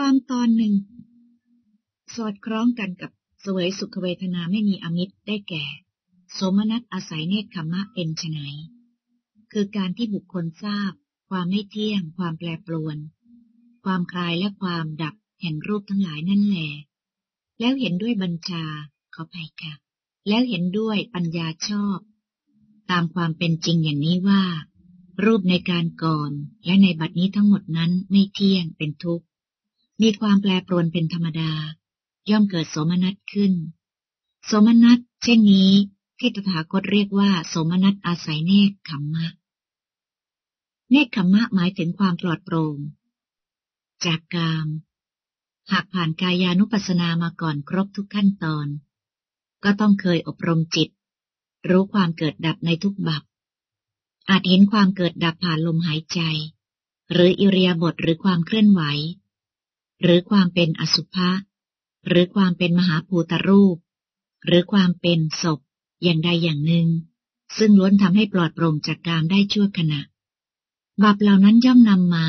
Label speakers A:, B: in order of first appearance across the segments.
A: ความตอนหนึ่ง สอดคล้องกันกับเสวยสุขเวทนาไม่มีอมิตรได้แก่ สมนัตอาศัยเนคขมะเป็นไฉนคือการที่บุคคลทราบ ความไม่เที่ยง ความแปรปรวน ความคลายและความดับแห่งรูปทั้งหลายนั่นแหละแล้วเห็นด้วยบัญชาเขอไปค่ะ แล้วเห็นด้วยปัญญาชอบ ตามความเป็นจริงอย่างนี้ว่า รูปในการก่อนและในบัดนี้ทั้งหมดนั้นไม่เที่ยงเป็นทุกข์ มีความแปรปรวนเป็นธรรมดา ย่อมเกิดโสมนัสขึ้น โสมนัสเช่นนี้ที่ตถาคตเรียกว่า โสมนัสอาศัยเนคขมมะ เนคขมมะหมายถึงความปลอดโปร่งจากกาม หากผ่านกายานุปัสสนามาก่อนครบทุกขั้นตอน ก็ต้องเคยอบรมจิต รู้ความเกิดดับในทุกบับ อาจเห็นความเกิดดับผ่านลมหายใจ หรืออิริยาบถหรือความเคลื่อนไหว หรือความเป็นอสุภะ หรือความเป็นมหาภูตรูป หรือความเป็นศพ อย่างใดอย่างหนึ่ง ซึ่งล้วนทำให้ปลอดโปร่งจากการได้ชั่วขณะบับเหล่านั้นย่อมนำมา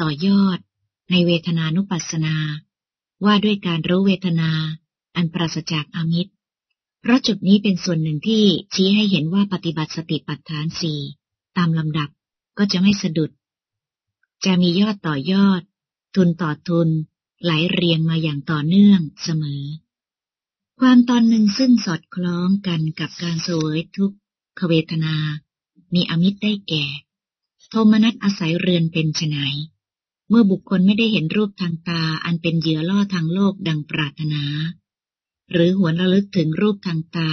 A: ต่อยอด ในเวทนานุปัสสนา ว่าด้วยการรู้เวทนา อันปราศจากอามิตร เพราะจุดนี้เป็นส่วนหนึ่งที่ชี้ให้เห็นว่าปฏิบัติสติปัฏฐานสี่ตามลำดับก็จะไม่สะดุด จะมียอดต่อยอด ทุนต่อทุน ไหลเรียงมาอย่างต่อเนื่องเสมอ ความตอนหนึ่งซึ่งสอดคล้องกันกับการเสวยทุกขเวทนา มีอมิตรได้แก่ โทมนัสอาศัยเรือนเป็นไฉนเมื่อบุคคลไม่ได้เห็นรูปทางตาอันเป็นเหยื่อล่อทางโลกดังปรารถนา หรือหวนระลึกถึงรูปทางตา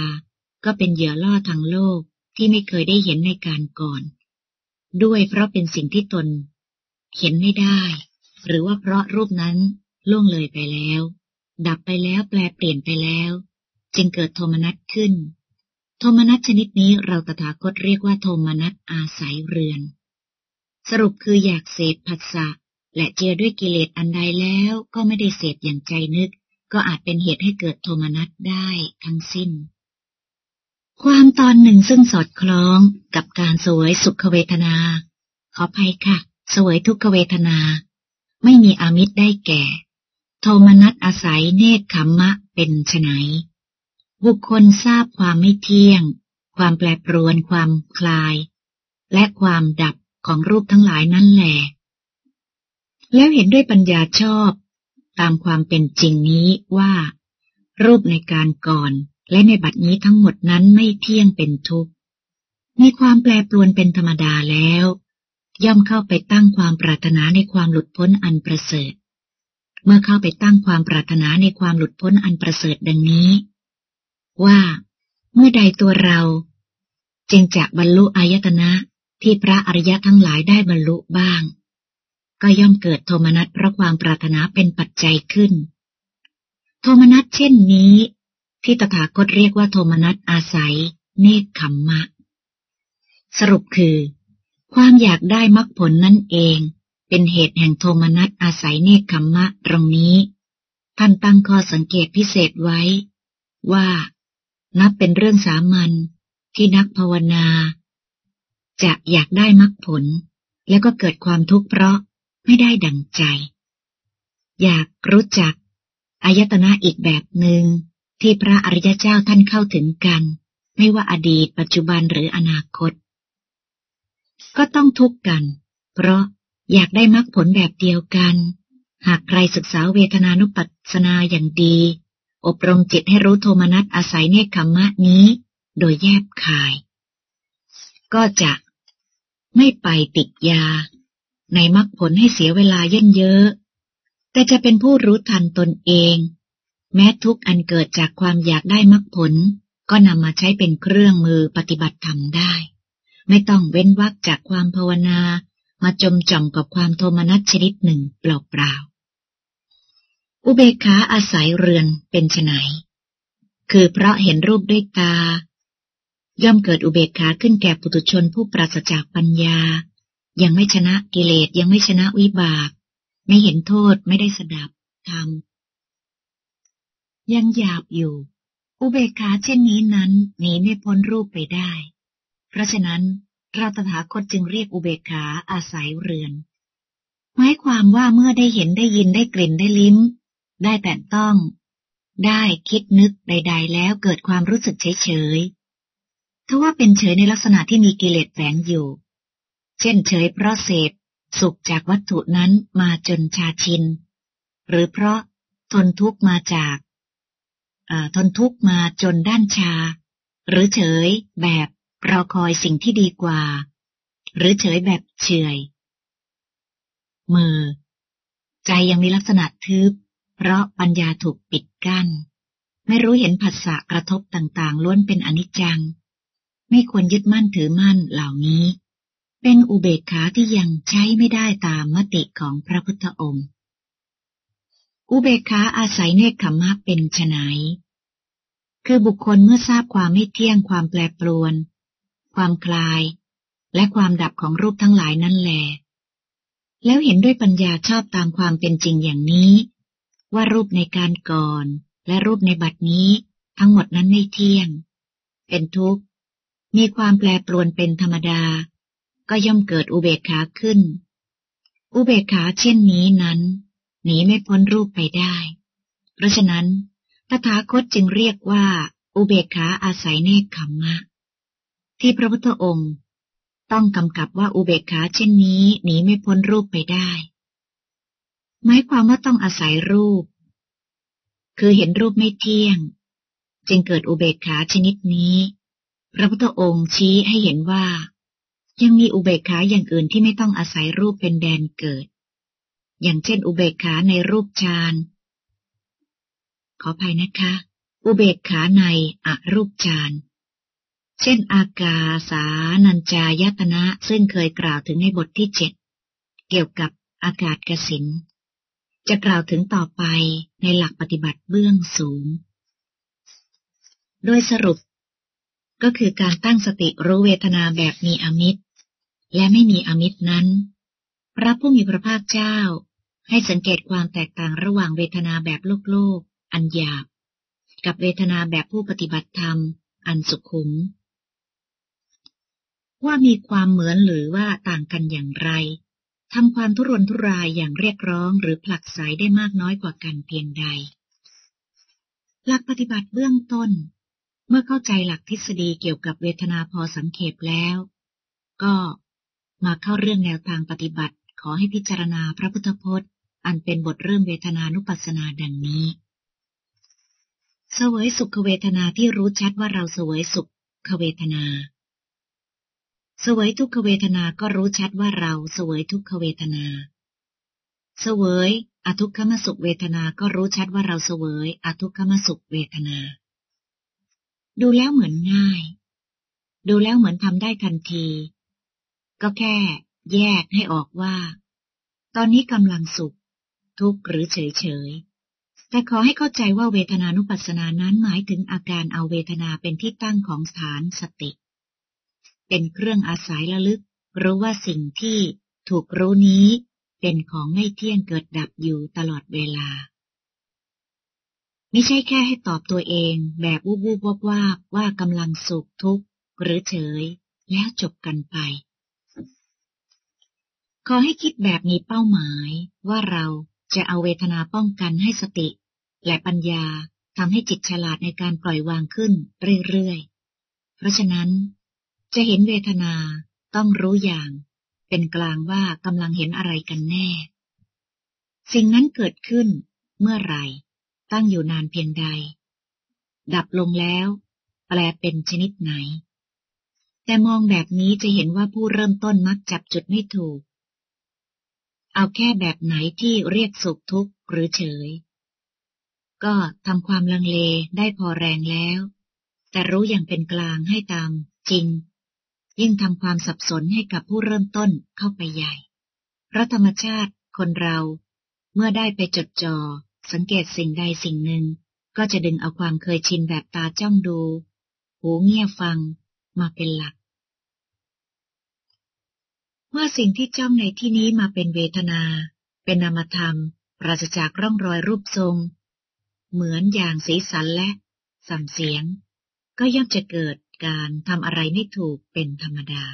A: ก็เป็นเหยื่อล่อทางโลกที่ไม่เคยได้เห็นในการก่อน ด้วยเพราะเป็นสิ่งที่ตน เห็นไม่ได้ หรือว่าเพราะรูปนั้นล่วงเลยไปแล้ว ดับไปแล้วแปลเปลี่ยนไปแล้ว จึงเกิดโทมนัสขึ้น โทมนัสชนิดนี้เราตถาคตเรียกว่าโทมนัสอาศัยเรือน สรุปคืออยากเสพผัสสะและเจือด้วยกิเลสอันใดแล้วก็ไม่ได้เสพอย่างใจนึก ก็อาจเป็นเหตุให้เกิดโทมนัสได้ทั้งสิ้น ความตอนหนึ่งซึ่งสอดคล้องกับการสวยสุขเวทนา ขออภัยค่ะ สวยทุกขเวทนา ไม่มีอามิตรได้แก่ โทมนัสอาศัยเนตรขมมะเป็นไฉนบุคคลทราบความไม่เที่ยง ความแปรปรวน ความคลาย และความดับของรูปทั้งหลายนั่นแหละแล้วเห็นด้วยปัญญาชอบ ตามความเป็นจริงนี้ว่า รูปในการก่อนและในบัดนี้ทั้งหมดนั้นไม่เที่ยงเป็นทุกข์ มีความแปรปรวนเป็นธรรมดาแล้ว ย่อมเข้าไปตั้งความปรารถนาในความหลุดพ้นอันประเสริฐ เมื่อเข้าไปตั้งความปรารถนาในความหลุดพ้นอันประเสริฐดังนี้ ว่า เมื่อใดตัวเรา จึงจะบรรลุอายตนะที่พระอริยะทั้งหลายได้บรรลุบ้าง ก็ย่อมเกิดโทมนัสเพราะความปรารถนาเป็นปัจจัยขึ้น โทมนัสเช่นนี้ ที่ตถาคตเรียกว่าโทมนัสอาศัย เนคขมมะ สรุปคือ ความอยากได้มรรคผลนั่นเอง เป็นเหตุแห่งโทมนัสอาศัยเนคขมมะตรงนี้ ท่านตั้งข้อสังเกตพิเศษไว้ ว่า นับเป็นเรื่องสามัญที่นักภาวนา จะอยากได้มรรคผล แล้วก็เกิดความทุกข์เพราะไม่ได้ดังใจ อยากรู้จักอายตนะอีกแบบหนึ่งที่พระอริยเจ้าท่านเข้าถึงกัน ไม่ว่าอดีตปัจจุบันหรืออนาคต ก็ต้องทุกข์กัน เพราะอยากได้มรรคผลแบบเดียวกัน หากใครศึกษาเวทนานุปัสสนาอย่างดี อบรมจิตให้รู้โทมนัสอาศัยเนคขมะนี้ โดยแยบคาย ก็จะไม่ไปติดยา ในมรรคผลให้เสียเวลาเย่นเยอะ แต่จะเป็นผู้รู้ทันตนเอง แม้ทุกอันเกิดจากความอยากได้มรรคผล ก็นำมาใช้เป็นเครื่องมือปฏิบัติธรรมได้ ไม่ต้องเว้นวักจากความภาวนา มาจมจ่อมกับความโทมนัสชนิดหนึ่งเปล่าๆ อุเบกขาอาศัยเรือนเป็นไฉนคือเพราะเห็นรูปด้วยตา ย่อมเกิดอุเบกขาขึ้นแก่ปุถุชนผู้ปราศจากปัญญา ยังไม่ชนะกิเลสยังไม่ชนะวิบาก ไม่เห็นโทษไม่ได้สดับธรรมยังหยาบอยู่ อุเบกขาเช่นนี้นั้นหนีไม่พ้นรูปไปได้ เพราะฉะนั้นเราตถาคตจึงเรียกอุเบกขาอาศัยเรือน หมายความว่าเมื่อได้เห็นได้ยินได้กลิ่นได้ลิ้ม ได้แต่ต้อง ได้คิดนึกใด ๆ แล้วเกิดความรู้สึกเฉยๆถ้าว่าเป็นเฉยในลักษณะที่มีกิเลสแฝงอยู่ เช่นเฉยเพราะเสพสุขจากวัตถุนั้นมาจนชาชิน หรือเพราะทนทุกมาจากทนทุกมาจนด้านชา หรือเฉยแบบ รอคอยสิ่งที่ดีกว่า หรือเฉยแบบเฉยมือ ใจยังมีลักษณะทึบ เพราะปัญญาถูกปิดกัน้น ไม่รู้เห็นผัสสะกระทบต่างๆ ล้วนเป็นอนิจจัง ไม่ควรยึดมั่นถือมั่นเหล่านี้ เป็นอุเบกขาที่ยังใช้ไม่ได้ตามมติของพระพุทธองค์ อุเบกขาอาศัยเนคขมะเป็นไฉนคือบุคคลเมื่อทราบความไม่เที่ยงความแปรปรวน ความคลาย และความดับของรูปทั้งหลายนั่นแหละแล้วเห็นด้วยปัญญาชอบตามความเป็นจริงอย่างนี้ ว่ารูปในการก่อนและรูปในบัดนี้ทั้งหมดนั้นไม่เที่ยง เป็นทุกข์ มีความแปรปรวนเป็นธรรมดา ก็ย่อมเกิดอุเบกขาขึ้น อุเบกขาเช่นนี้นั้น หนีไม่พ้นรูปไปได้ เพราะฉะนั้นตถาคตจึงเรียกว่า อุเบกขาอาศัยเนคขมมะ ที่พระพุทธองค์ ต้องกำกับว่าอุเบกขาเช่นนี้หนีไม่พ้นรูปไปได้ หมายความว่าต้องอาศัยรูป คือเห็นรูปไม่เที่ยง จึงเกิดอุเบกขาชนิดนี้ พระพุทธองค์ชี้ให้เห็นว่า ยังมีอุเบกขาอย่างอื่นที่ไม่ต้องอาศัยรูปเป็นแดนเกิด อย่างเช่น อุเบกขาในรูปฌานขออภัยนะคะ อุเบกขาในอรูปฌาน เช่น อากาสานัญจายตนะซึ่งเคยกล่าวถึงในบทที่เจ็ดเกี่ยวกับอากาศกสินจะกล่าวถึงต่อไปในหลักปฏิบัติเบื้องสูง โดยสรุป ก็คือการตั้งสติรู้เวทนาแบบมีอมิตร และไม่มีอมิตรนั้น พระผู้มีพระภาคเจ้า ให้สังเกตความแตกต่างระหว่างเวทนาแบบโลกโลก อันหยาบ กับเวทนาแบบผู้ปฏิบัติธรรม อันสุขุม ว่ามีความเหมือนหรือว่าต่างกันอย่างไรทำความทุรนทุรายอย่างเรียกร้องหรือผลักไสได้มากน้อยกว่ากันเพียงใด หลักปฏิบัติเบื้องต้น เมื่อเข้าใจหลักทฤษฎีเกี่ยวกับเวทนาพอสังเขปแล้ว ก็มาเข้าเรื่องแนวทางปฏิบัติ ขอให้พิจารณาพระพุทธพจน์ อันเป็นบทเริ่มเวทนานุปัสสนาดังนี้ เสวยสุขเวทนาที่รู้ชัดว่าเราเสวยสุขเวทนา สวยทุกขเวทนาก็รู้ชัดว่าเราเสวยทุกขเวทนาเสวยอทุกขมสุขเวทนาก็รู้ชัดว่าเราเสวยอทุกขมสุขเวทนา ดูแล้วเหมือนง่าย ดูแล้วเหมือนทำได้ทันที ก็แค่แยกให้ออกว่า ตอนนี้กำลังสุข ทุกข์หรือเฉยเฉยแต่ขอให้เข้าใจว่าเวทนานุปัสสนานั้นหมายถึงอาการเอาเวทนาเป็นที่ตั้งของฐานสติ เป็นเครื่องอาศัยระลึก รู้ว่าสิ่งที่ถูกรู้นี้เป็นของไม่เที่ยงเกิดดับอยู่ตลอดเวลา ไม่ใช่แค่ให้ตอบตัวเองแบบวูบวูบวบวาบว่ากำลังสุขทุกข์หรือเฉย แล้วจบกันไป ขอให้คิดแบบมีเป้าหมายว่าเราจะเอาเวทนาป้องกันให้สติ และปัญญาทำให้จิตฉลาดในการปล่อยวางขึ้นเรื่อยๆ เพราะฉะนั้น จะเห็นเวทนาต้องรู้อย่าง เป็นกลางว่ากำลังเห็นอะไรกันแน่ สิ่งนั้นเกิดขึ้น เมื่อไหร่ตั้งอยู่นานเพียงใด ดับลงแล้ว แปลเป็นชนิดไหน แต่มองแบบนี้จะเห็นว่าผู้เริ่มต้นมักจับจุดไม่ถูก เอาแค่แบบไหนที่เรียกสุขทุกข์หรือเฉย ก็ทำความลังเลได้พอแรงแล้ว แต่รู้อย่างเป็นกลางให้ตามจริง ยิ่งทำความสับสนให้กับผู้เริ่มต้นเข้าไปใหญ่ เพราะธรรมชาติคนเราเมื่อได้ไปจดจอ่อสังเกตสิ่งใดสิ่งหนึ่ง ก็จะดึงเอาความเคยชินแบบตาจ้องดู หูเงี่ยฟังมาเป็นหลัก เมื่อสิ่งที่จ้องในที่นี้มาเป็นเวทนา เป็นนามธรรม ปราศจากร่องรอยรูปทรง เหมือนอย่างสีสันและสัมเสียง ก็ย่อมจะเกิด การทำอะไรไม่ถูกเป็นธรรมดา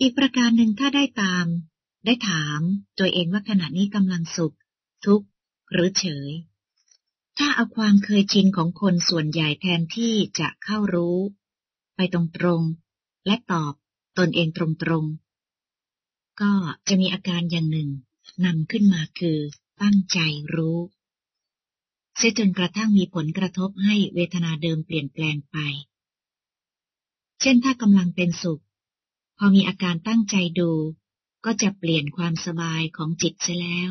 A: อีกประการหนึ่งถ้าได้ตาม ได้ถามตัวเองว่าขณะนี้กำลังสุข ทุกข์ หรือเฉย ถ้าเอาความเคยชินของคนส่วนใหญ่แทนที่จะเข้ารู้ ไปตรงๆ และตอบตนเองตรงๆ ก็จะมีอาการอย่างหนึ่งนำขึ้นมาคือตั้งใจรู้เสียจนกระทั่งมีผลกระทบให้เวทนาเดิมเปลี่ยนแปลงไป เช่นถ้ากำลังเป็นสุข พอมีอาการตั้งใจดู ก็จะเปลี่ยนความสบายของจิตเสียแล้ว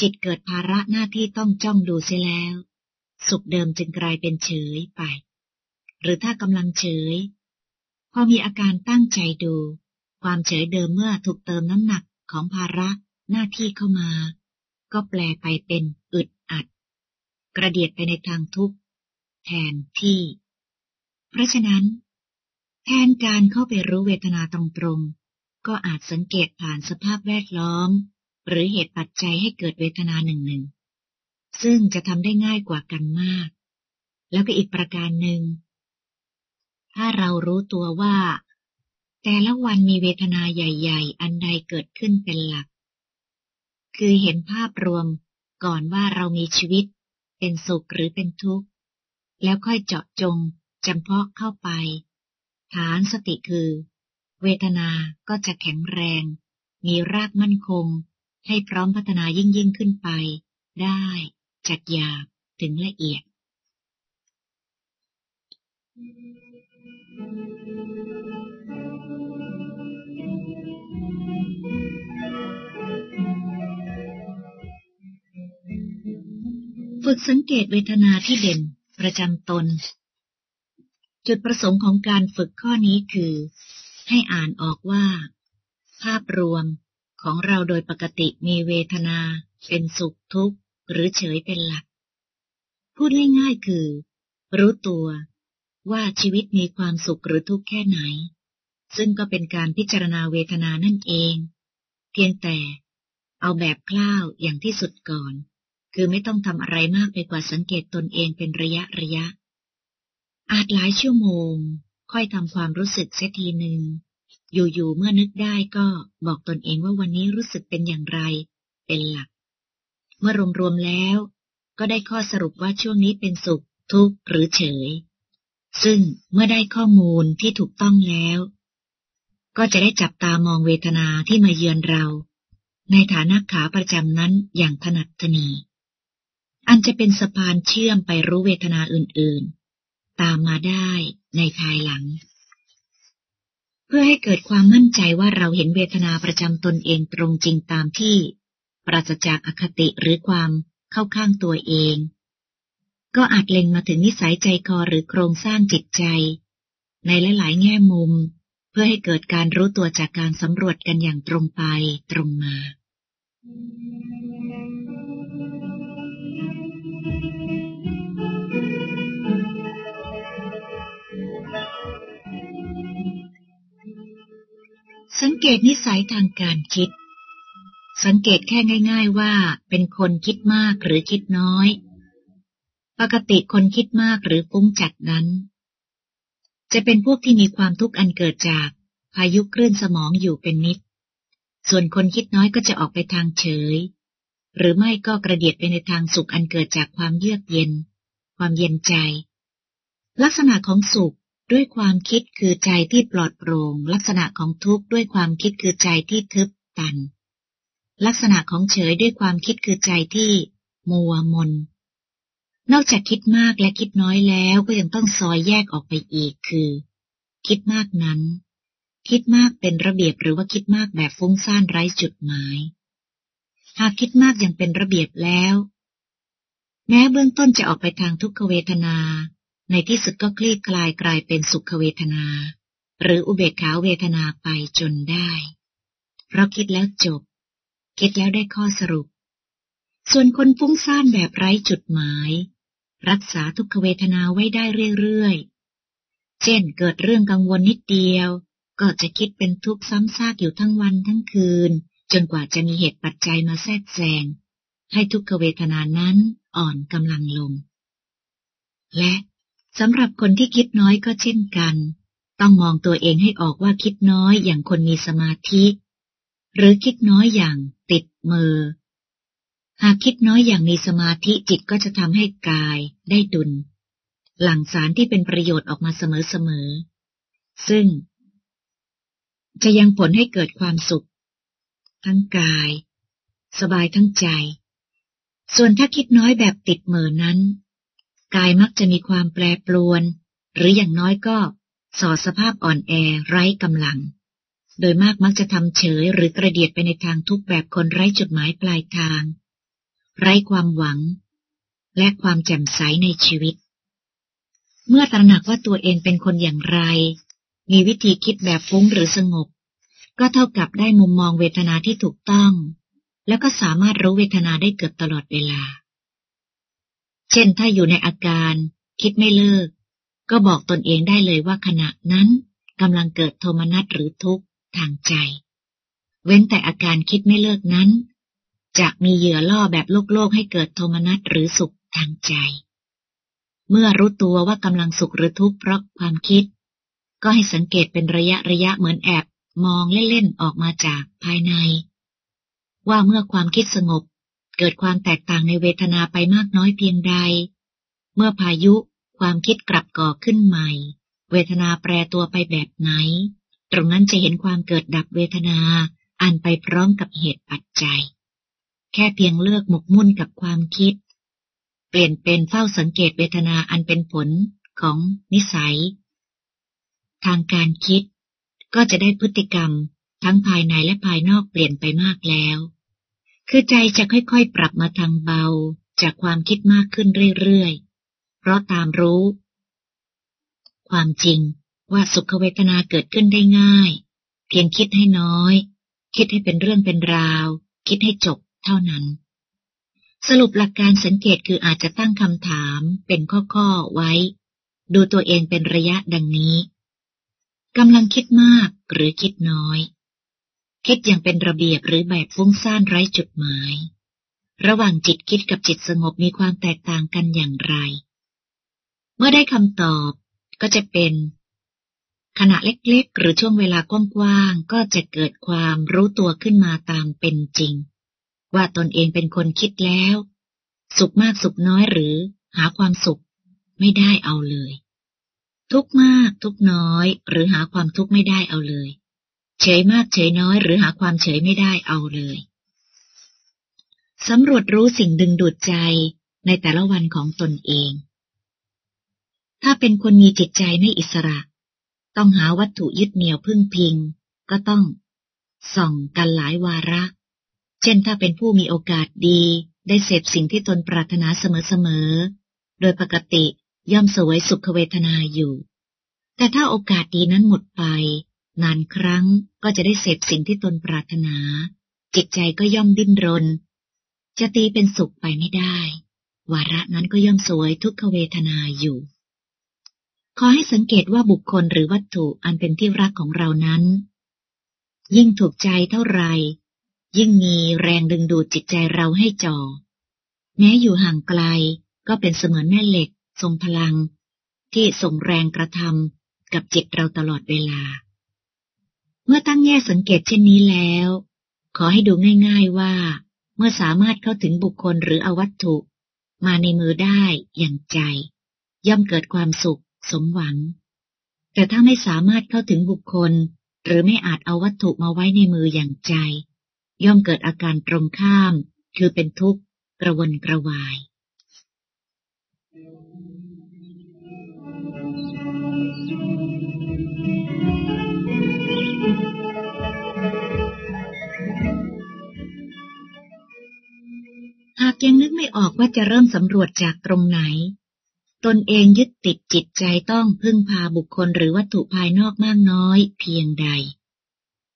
A: จิตเกิดภาระหน้าที่ต้องจ้องดูเสียแล้ว สุขเดิมจึงกลายเป็นเฉยไป หรือถ้ากำลังเฉย พอมีอาการตั้งใจดู ความเฉยเดิมเมื่อถูกเติมน้ำหนักของภาระหน้าที่เข้ามา ก็แปลไปเป็นอึดอัด กระเดียดไปในทางทุกข์แทนที่ เพราะฉะนั้น แทนการเข้าไปรู้เวทนาตรงๆ ก็อาจสังเกตผ่านสภาพแวดล้อม หรือเหตุปัจจัยให้เกิดเวทนาหนึ่งหนึ่ง ซึ่งจะทำได้ง่ายกว่ากันมาก แล้วก็อีกประการหนึ่ง ถ้าเรารู้ตัวว่า แต่ละวันมีเวทนาใหญ่ ๆ อันใดเกิดขึ้นเป็นหลัก คือเห็นภาพรวมก่อนว่าเรามีชีวิต เป็นสุขหรือเป็นทุกข์ แล้วค่อยเจาะจงจำเพาะเข้าไป ฐานสติคือ เวทนาก็จะแข็งแรง มีรากมั่นคง ให้พร้อมพัฒนายิ่งยิ่งขึ้นไป ได้จากหยาบถึงละเอียด ฝึกสังเกตเวทนาที่เด่นประจำตน จุดประสงค์ของการฝึกข้อนี้คือ ให้อ่านออกว่า ภาพรวมของเราโดยปกติมีเวทนา เป็นสุขทุกข์ หรือเฉยเป็นหลัก พูดง่ายๆคือ รู้ตัวว่าชีวิตมีความสุขหรือทุกข์แค่ไหน ซึ่งก็เป็นการพิจารณาเวทนานั่นเอง เพียงแต่เอาแบบคร่าวอย่างที่สุดก่อน คือไม่ต้องทำอะไรมากไปกว่าสังเกตตนเองเป็นระยะระยะ อาจหลายชั่วโมง ค่อยทำความรู้สึกเสียทีหนึ่ง อยู่ๆเมื่อนึกได้ก็บอกตนเองว่าวันนี้รู้สึกเป็นอย่างไร เป็นหลัก เมื่อรวมๆแล้ว ก็ได้ข้อสรุปว่าช่วงนี้เป็นสุข ทุกข์หรือเฉย ซึ่งเมื่อได้ข้อมูลที่ถูกต้องแล้ว ก็จะได้จับตามองเวทนาที่มาเยือนเรา ในฐานะขาประจำนั้นอย่างถนัดถนีอันจะเป็นสะพานเชื่อมไปรู้เวทนาอื่นๆ ตามมาได้ในภายหลัง เพื่อให้เกิดความมั่นใจว่าเราเห็นเวทนาประจำตนเองตรงจริงตามที่ ปราศจากอคติหรือความเข้าข้างตัวเอง ก็อาจเล็งมาถึงนิสัยใจคอหรือโครงสร้างจิตใจ ในหลายๆ แง่มุม เพื่อให้เกิดการรู้ตัวจากการสำรวจกันอย่างตรงไปตรงมา สังเกตนิสัยทางการคิด สังเกตแค่ง่าย ๆว่า เป็นคนคิดมากหรือคิดน้อย ปกติคนคิดมากหรือฟุ้งจัดนั้น จะเป็นพวกที่มีความทุกข์อันเกิดจากพายุคลื่นสมองอยู่เป็นนิด ส่วนคนคิดน้อยก็จะออกไปทางเฉย หรือไม่ก็กระเดียดไปในทางสุขอันเกิดจากความเยือกเย็น ความเย็นใจ ลักษณะของสุข ด้วยความคิดคือใจที่ปลอดโปร่ง ลักษณะของทุกข์ด้วยความคิดคือใจที่ทึบตัน ลักษณะของเฉยด้วยความคิดคือใจที่มัวมน นอกจากคิดมากและคิดน้อยแล้วก็ยังต้องซอยแยกออกไปอีกคือ คิดมากนั้น คิดมากเป็นระเบียบหรือว่าคิดมากแบบฟุ้งซ่านไร้จุดหมาย หากคิดมากอย่างเป็นระเบียบแล้ว แม้เบื้องต้นจะออกไปทางทุกขเวทนา ในที่สุดก็คลี่คลายกลายเป็นสุขเวทนา หรืออุเบกขาเวทนาไปจนได้ เพราะคิดแล้วจบ คิดแล้วได้ข้อสรุป ส่วนคนฟุ้งซ่านแบบไร้จุดหมาย รักษาทุกขเวทนาไว้ได้เรื่อยๆ เช่นเกิดเรื่องกังวลนิดเดียว ก็จะคิดเป็นทุกข์ซ้ำซากอยู่ทั้งวันทั้งคืน จนกว่าจะมีเหตุปัจจัยมาแทรกแซงให้ทุกขเวทนานั้นอ่อนกำลังลง และ สำหรับคนที่คิดน้อยก็เช่นกัน ต้องมองตัวเองให้ออกว่าคิดน้อยอย่างคนมีสมาธิ หรือคิดน้อยอย่างติดมือ หากคิดน้อยอย่างมีสมาธิจิตก็จะทำให้กายได้ดุล หลั่งสารที่เป็นประโยชน์ออกมาเสมอๆ ซึ่ง จะยังผลให้เกิดความสุข ทั้งกาย สบายทั้งใจ ส่วนถ้าคิดน้อยแบบติดเมอนั้น กายมักจะมีความแปรปรวน หรืออย่างน้อยก็สอดสภาพอ่อนแอไร้กำลัง โดยมากมักจะทำเฉยหรือกระเดียดไปในทางทุกแบบคนไร้จุดหมายปลายทาง ไร้ความหวัง และความแจ่มใสในชีวิต เมื่อตระหนักว่าตัวเองเป็นคนอย่างไร มีวิธีคิดแบบฟุ้งหรือสงบ ก็เท่ากับได้มุมมองเวทนาที่ถูกต้อง แล้วก็สามารถรู้เวทนาได้เกือบตลอดเวลา เช่นถ้าอยู่ในอาการคิดไม่เลิก ก็บอกตนเองได้เลยว่าขณะนั้นกำลังเกิดโทมนัสหรือทุกข์ทางใจ เว้นแต่อาการคิดไม่เลิกนั้น จะมีเหยื่อล่อแบบโลกโลกให้เกิดโทมนัสหรือสุขทางใจ เมื่อรู้ตัวว่ากำลังสุขหรือทุกข์เพราะความคิด ก็ให้สังเกตเป็นระยะระยะเหมือนแอบมองเล่นๆออกมาจากภายใน ว่าเมื่อความคิดสงบ เกิดความแตกต่างในเวทนาไปมากน้อยเพียงใด เมื่อพายุความคิดกลับก่อขึ้นใหม่ เวทนาแปรตัวไปแบบไหน ตรงนั้นจะเห็นความเกิดดับเวทนาอันไปพร้อมกับเหตุปัจจัย แค่เพียงเลือกหมกมุ่นกับความคิด เปลี่ยนเป็นเฝ้าสังเกตเวทนาอันเป็นผลของนิสัย ทางการคิดก็จะได้พฤติกรรมทั้งภายในและภายนอกเปลี่ยนไปมากแล้ว คือใจจะค่อยๆ ปรับมาทางเบาจากความคิดมากขึ้นเรื่อยๆ เพราะตามรู้ ความจริงว่าสุขเวทนาเกิดขึ้นได้ง่าย เพียงคิดให้น้อย คิดให้เป็นเรื่องเป็นราว คิดให้จบเท่านั้น สรุปหลักการสังเกตคืออาจจะตั้งคำถามเป็นข้อๆไว้ ดูตัวเองเป็นระยะดังนี้กำลังคิดมากหรือคิดน้อย คิดอย่างเป็นระเบียบหรือแบบฟุ้งซ่านไร้จุดหมาย ระหว่างจิตคิดกับจิตสงบมีความแตกต่างกันอย่างไร เมื่อได้คำตอบก็จะเป็นขณะเล็กๆ หรือช่วงเวลากว้างๆ ก็จะเกิดความรู้ตัวขึ้นมาตามเป็นจริง ว่าตนเองเป็นคนคิดแล้ว สุขมากสุขน้อยหรือหาความสุขไม่ได้เอาเลย ทุกมากทุกน้อย หรือหาความทุกข์ไม่ได้เอาเลย เฉยมากเฉยน้อยหรือหาความเฉยไม่ได้เอาเลยสำรวจรู้สิ่งดึงดูดใจในแต่ละวันของตนเอง ถ้าเป็นคนมีจิตใจไม่อิสระ ต้องหาวัตถุยึดเหนี่ยวพึ่งพิง ก็ต้อง ส่องกันหลายวาระ เช่นถ้าเป็นผู้มีโอกาสดีได้เสพสิ่งที่ตนปรารถนาเสมอๆ โดยปกติย่อมสวยสุขเวทนาอยู่ แต่ถ้าโอกาสดีนั้นหมดไป นานครั้งก็จะได้เสพสิ่งที่ตนปรารถนา จิตใจก็ย่อมดิ้นรน จะตีเป็นสุขไปไม่ได้ วาระนั้นก็ย่อมสวยทุกขเวทนาอยู่ ขอให้สังเกตว่าบุคคลหรือวัตถุอันเป็นที่รักของเรานั้น ยิ่งถูกใจเท่าไรยิ่งมีแรงดึงดูดจิตใจเราให้จ่อ แม้อยู่ห่างไกลก็เป็นเสมือนแม่เหล็ก ทรงพลัง ที่ส่งแรงกระทำกับจิตเราตลอดเวลา มื่อตั้งแง่สังเกตเช่นนี้แล้ว ขอให้ดูง่ายๆว่า เมื่อสามารถเข้าถึงบุคคลหรือเอาวัตถุ มาในมือได้อย่างใจ ย่อมเกิดความสุข สมหวัง แต่ถ้าไม่สามารถเข้าถึงบุคคล หรือไม่อาจเอาวัตถุมาไว้ในมืออย่างใจ ย่อมเกิดอาการตรงข้าม คือเป็นทุกข์กระวนกระวาย ยังนึกไม่ออกว่าจะเริ่มสำรวจจากตรงไหน ตนเองยึดติดจิตใจต้องพึ่งพาบุคคลหรือวัตถุภายนอกมากน้อยเพียงใด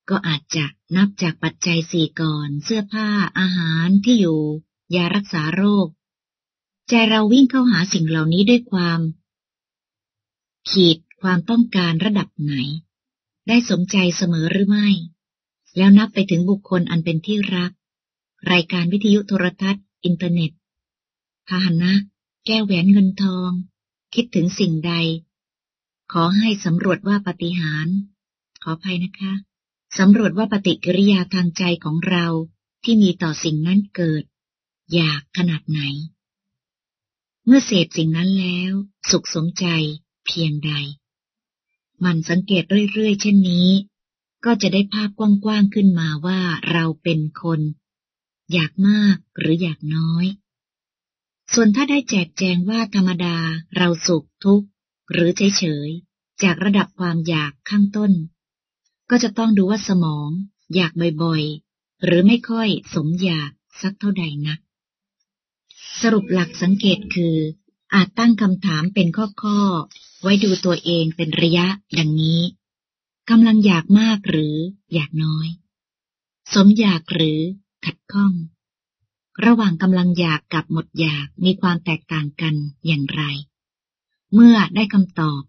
A: ก็อาจจะนับจากปัจจัยสี่ก่อน เสื้อผ้า อาหารที่อยู่ ยารักษาโรค ใจเราวิ่งเข้าหาสิ่งเหล่านี้ด้วยความ ขีดความต้องการระดับไหน ได้สมใจเสมอหรือไม่ แล้วนับไปถึงบุคคลอันเป็นที่รัก รายการวิทยุโทรทัศน์ อินเทอร์เน็ตพาหนะ แก้วแหวนเงินทอง คิดถึงสิ่งใด ขอให้สำรวจว่าปฏิหารขอภัยนะคะสำรวจว่าปฏิกิริยาทางใจของเราที่มีต่อสิ่งนั้นเกิด อยากขนาดไหน เมื่อเสพสิ่งนั้นแล้ว สุขสมใจเพียงใด มันสังเกตเรื่อยๆ เช่นนี้ ก็จะได้ภาพกว้างๆขึ้นมาว่าเราเป็นคน อยากมากหรืออยากน้อย ส่วนถ้าได้แจกแจงว่าธรรมดาเราสุขทุกข์ หรือเฉยๆจากระดับความอยากข้างต้น ก็จะต้องดูว่าสมอง อยากบ่อยๆ หรือไม่ค่อยสมอยากสักเท่าใดนัก สรุปหลักสังเกตคือ อาจตั้งคำถามเป็นข้อๆ ไว้ดูตัวเองเป็นระยะดังนี้กำลังอยากมากหรืออยากน้อย สมอยากหรือ ขัดข้อง ระหว่างกำลังอยากกับหมดอยากมีความแตกต่างกันอย่างไร เมื่อได้คำตอบ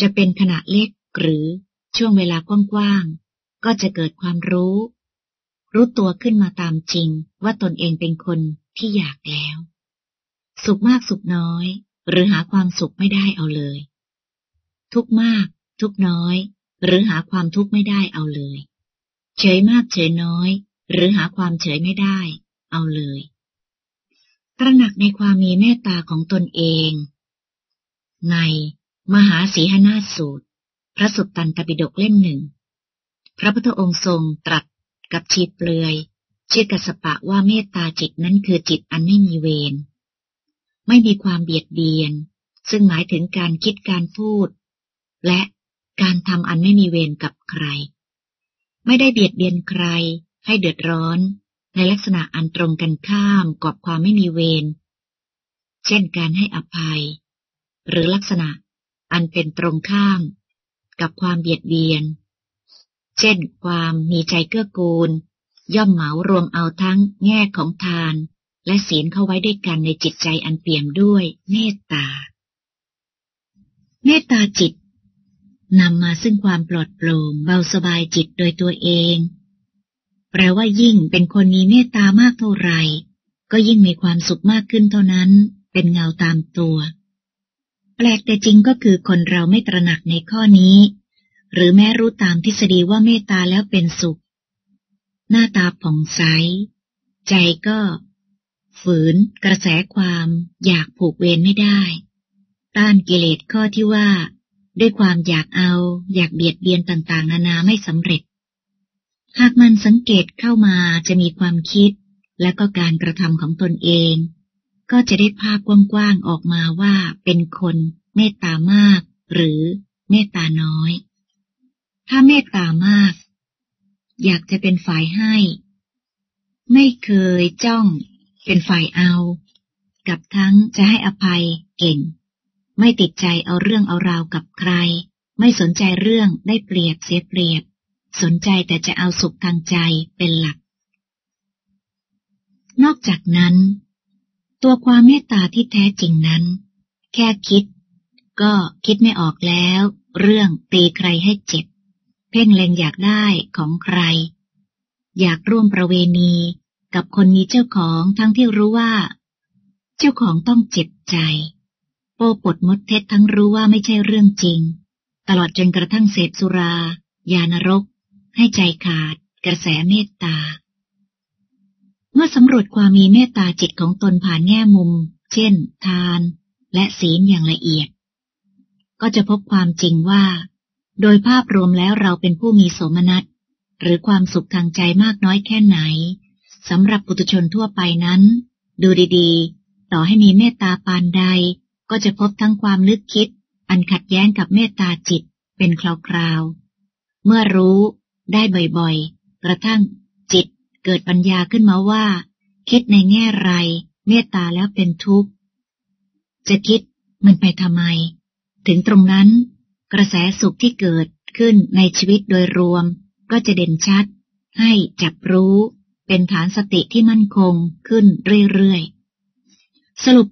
A: จะเป็นขณะเล็กหรือช่วงเวลากว้างๆ ก็จะเกิดความรู้ รู้ตัวขึ้นมาตามจริงว่าตนเองเป็นคนที่อยากแล้ว สุขมากสุขน้อย หรือหาความสุขไม่ได้เอาเลย ทุกมาก ทุกน้อย หรือหาความทุกข์ไม่ได้เอาเลย เฉยมากเฉยน้อย หรือหาความเฉยไม่ได้ เอาเลย ตระหนักในความมีเมตตาของตนเอง ในมหาสีหนาสูตร พระสุตตันตปิฎกเล่มหนึ่ง พระพุทธองค์ทรงตรัสกับชีเปลือยชื่อกัสปะว่าเมตตาจิตนั้นคือจิตอันไม่มีเวร ไม่มีความเบียดเบียน ซึ่งหมายถึงการคิดการพูด และการทำอันไม่มีเวรกับใคร ไม่ได้เบียดเบียนใคร ให้เดือดร้อน ในลักษณะอันตรงกันข้ามกับความไม่มีเวร เช่นการให้อภัย หรือลักษณะอันเป็นตรงข้าม กับความเบียดเบียน เช่น ความมีใจเกื้อกูล ย่อมเหมารวมเอาทั้งแง่ของทาน และศีลเข้าไว้ด้วยกันในจิตใจอันเปี่ยมด้วยเมตตา เมตตาจิตนำมาซึ่งความปลอดโปร่งเบาสบายจิตโดยตัวเอง แปลว่ายิ่งเป็นคนมีเมตตามากเท่าไหร่ ก็ยิ่งมีความสุขมากขึ้นเท่านั้น เป็นเงาตามตัว แปลกแต่จริงก็คือคนเราไม่ตระหนักในข้อนี้ หรือแม้รู้ตามทฤษฎีว่าเมตตาแล้วเป็นสุข หน้าตาผ่องใส ใจก็ ฝืน กระแสความ อยากผูกเวรไม่ได้ ต้านกิเลสข้อที่ว่า ด้วยความอยากเอา อยากเบียดเบียนต่างๆ นานาไม่สำเร็จ หากมันสังเกตเข้ามาจะมีความคิดและก็การกระทำของตนเอง ก็จะได้ภาพกว้างๆออกมาว่าเป็นคนเมตตามาก หรือเมตตาน้อย ถ้าเมตตามาก อยากจะเป็นฝ่ายให้ ไม่เคยจ้อง เป็นฝ่ายเอา กับทั้งจะให้อภัยเก่ง ไม่ติดใจเอาเรื่องเอาราวกับใคร ไม่สนใจเรื่องได้เปรียบเสียเปรียบ สนใจแต่จะเอาสุขทางใจเป็นหลัก นอกจากนั้น ตัวความเมตตาที่แท้จริงนั้น แค่คิด ก็คิดไม่ออกแล้ว เรื่องตีใครให้เจ็บ เพ่งเล็งอยากได้ของใคร อยากร่วมประเวณีกับคนมีเจ้าของทั้งที่รู้ว่า เจ้าของต้องเจ็บใจ โปปดมดเท็จทั้งรู้ว่าไม่ใช่เรื่องจริง ตลอดจนกระทั่งเสพสุรา ยานรก ให้ใจขาด กระแสเมตตา เมื่อสำรวจความมีเมตตาจิตของตนผ่านแง่มุม เช่น ทาน และศีลอย่างละเอียด ก็จะพบความจริงว่า โดยภาพรวมแล้วเราเป็นผู้มีโสมนัสหรือความสุขทางใจมากน้อยแค่ไหนสำหรับปุถุชนทั่วไปนั้น ดูดีๆ ต่อให้มีเมตตาปานใด ก็จะพบทั้งความลึกคิด อันขัดแย้งกับเมตตาจิตเป็นคราวๆ เมื่อรู้ ได้บ่อยๆ กระทั่งจิตเกิดปัญญาขึ้นมาว่า คิดในแง่ไร เมตตาแล้วเป็นทุกข์ จะคิดมันไปทำไม ถึงตรงนั้น กระแสสุขที่เกิดขึ้นในชีวิตโดยรวม ก็จะเด่นชัด ให้จับรู้เป็นฐานสติที่มั่นคงขึ้นเรื่อยๆ สรุป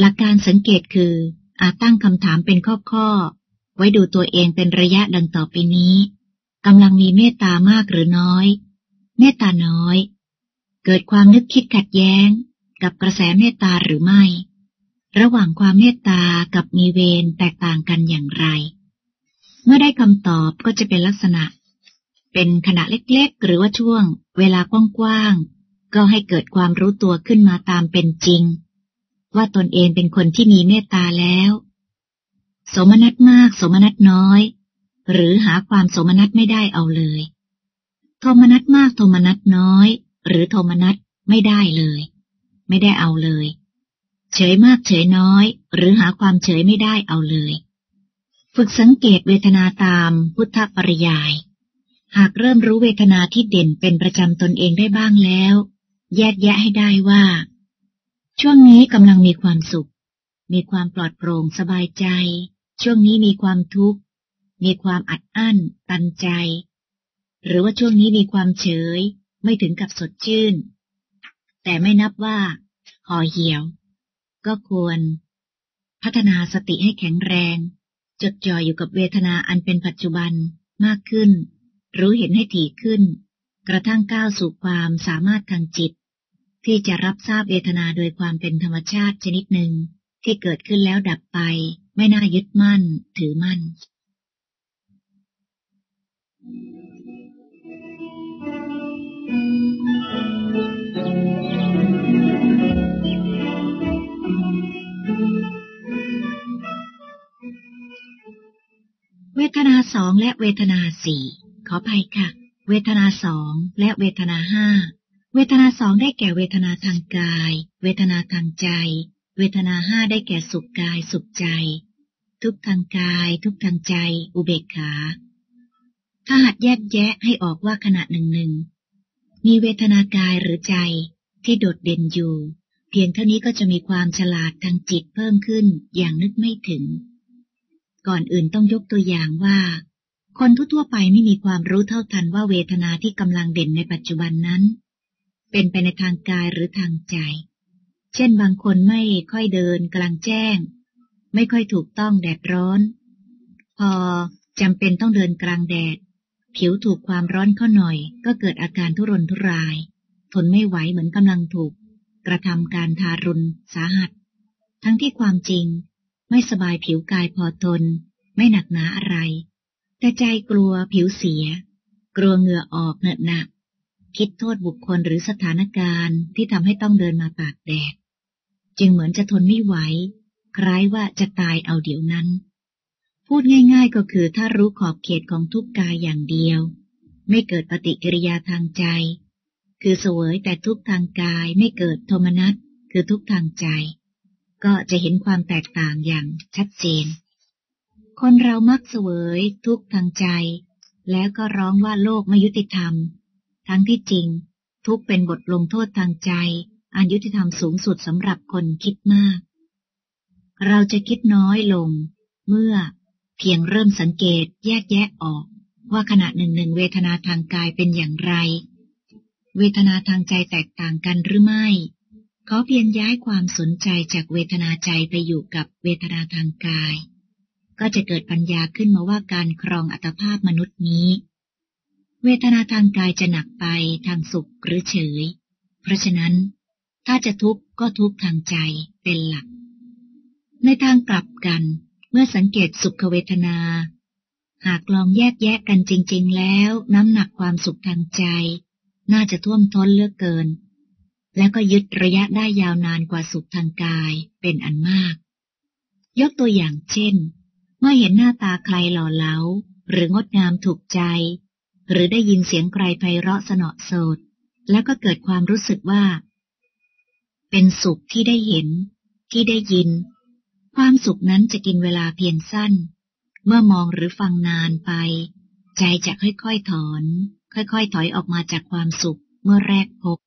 A: หลักการสังเกตคืออาจตั้งคำถามเป็นข้อๆ ไว้ดูตัวเองเป็นระยะดังต่อไปนี้ กำลังมีเมตตามากหรือน้อย เมตตาน้อย เกิดความนึกคิดขัดแย้ง กับกระแสเมตตาหรือไม่ ระหว่างความเมตตากับมีเวรแตกต่างกันอย่างไร เมื่อได้คำตอบก็จะเป็นลักษณะ เป็นขณะเล็กๆ หรือว่าช่วง เวลากว้างๆ ก็ให้เกิดความรู้ตัวขึ้นมาตามเป็นจริง ว่าตนเองเป็นคนที่มีเมตตาแล้ว สมนัตมาก สมนัตน้อย หรือหาความสมนัตไม่ได้เอาเลย โทมนัตมากโทมนัตน้อย หรือโทมนัตไม่ได้เลย ไม่ได้เอาเลย เฉยมากเฉยน้อย หรือหาความเฉยไม่ได้เอาเลย ฝึกสังเกตเวทนาตามพุทธปริยาย หากเริ่มรู้เวทนาที่เด่นเป็นประจำตนเองได้บ้างแล้ว แยกแยะให้ได้ว่า ช่วงนี้กำลังมีความสุข มีความปลอดโปร่งสบายใจ ช่วงนี้มีความทุกข์ มีความอัดอั้น ตันใจ หรือว่าช่วงนี้มีความเฉย ไม่ถึงกับสดชื่น แต่ไม่นับว่าห่อเหี่ยว ก็ควร พัฒนาสติให้แข็งแรง จดจ่ออยู่กับเวทนาอันเป็นปัจจุบันมากขึ้น รู้เห็นให้ถี่ขึ้น กระทั่งก้าวสู่ความสามารถทางจิต ที่จะรับทราบเวทนาโดยความเป็นธรรมชาติชนิดหนึ่งที่เกิดขึ้นแล้วดับไป ไม่น่ายึดมั่น ถือมั่น เวทนาสองและเวทนาสี่ขอไปค่ะ เวทนาสองและเวทนาห้าเวทนาสองได้แก่เวทนาทางกาย เวทนาทางใจ เวทนาห้าได้แก่สุขกายสุขใจ ทุกทางกาย ทุกทางใจ อุเบกขา ถ้าหัดแยกแยะให้ออกว่าขณะหนึ่งหนึ่งมีเวทนากายหรือใจที่โดดเด่นอยู่ เพียงเท่านี้ก็จะมีความฉลาดทางจิตเพิ่มขึ้นอย่างนึกไม่ถึง ก่อนอื่นต้องยกตัวอย่างว่า คนทั่วไปไม่มีความรู้เท่าทันว่าเวทนาที่กำลังเด่นในปัจจุบันนั้น เป็นไปในทางกายหรือทางใจ เช่นบางคนไม่ค่อยเดินกลางแจ้ง ไม่ค่อยถูกต้องแดดร้อน พอจำเป็นต้องเดินกลางแดด ผิวถูกความร้อนเข้าหน่อย ก็เกิดอาการทุรนทุราย ทนไม่ไหวเหมือนกำลังถูก กระทำการทารุณสาหัส ทั้งที่ความจริง ไม่สบายผิวกายพอทน ไม่หนักหนาอะไร แต่ใจกลัวผิวเสีย กลัวเหงื่อออกเหนอะหนัก คิดโทษบุคคลหรือสถานการณ์ที่ทำให้ต้องเดินมาปากแดด จึงเหมือนจะทนไม่ไหว คล้ายว่าจะตายเอาเดี๋ยวนั้น พูดง่ายๆก็คือถ้ารู้ขอบเขตของทุกกายอย่างเดียว ไม่เกิดปฏิกิริยาทางใจ คือเสวยแต่ทุกทางกายไม่เกิดโทมนัสคือทุกทางใจ ก็จะเห็นความแตกต่างอย่างชัดเจน คนเรามักเสวยทุกทางใจ แล้วก็ร้องว่าโลกไม่ยุติธรรม ทั้งที่จริง ทุกเป็นบทลงโทษทางใจ อันยุติธรรมสูงสุดสำหรับคนคิดมาก เราจะคิดน้อยลง เมื่อ เพียงเริ่มสังเกตแยกแยะออก ว่าขณะหนึ่งหนึ่งเวทนาทางกายเป็นอย่างไร เวทนาทางใจแตกต่างกันหรือไม่เขาเพียงย้ายความสนใจจากเวทนาใจไปอยู่กับเวทนาทางกาย ก็จะเกิดปัญญาขึ้นมาว่าการครองอัตภาพมนุษย์นี้ เวทนาทางกายจะหนักไปทางสุขหรือเฉย เพราะฉะนั้น ถ้าจะทุกข์ก็ทุกข์ทางใจเป็นหลัก ในทางกลับกัน เมื่อสังเกตสุขเวทนา หากลองแยกแยะกันจริง ๆ แล้วน้ำหนักความสุขทางใจ น่าจะท่วมท้นเลือกเกิน และก็ยึดระยะได้ยาวนานกว่าสุขทางกายเป็นอันมาก ยกตัวอย่างเช่น เมื่อเห็นหน้าตาใครหล่อเหลา หรืองดงามถูกใจ หรือได้ยินเสียงใครไพเราะสนอโสดแล้วก็เกิดความรู้สึกว่า เป็นสุขที่ได้เห็น ที่ได้ยิน ความสุขนั้นจะกินเวลาเพียงสั้น เมื่อมองหรือฟังนานไป ใจจะค่อยๆถอน ค่อยๆถอยออกมาจากความสุขเมื่อแรกพบ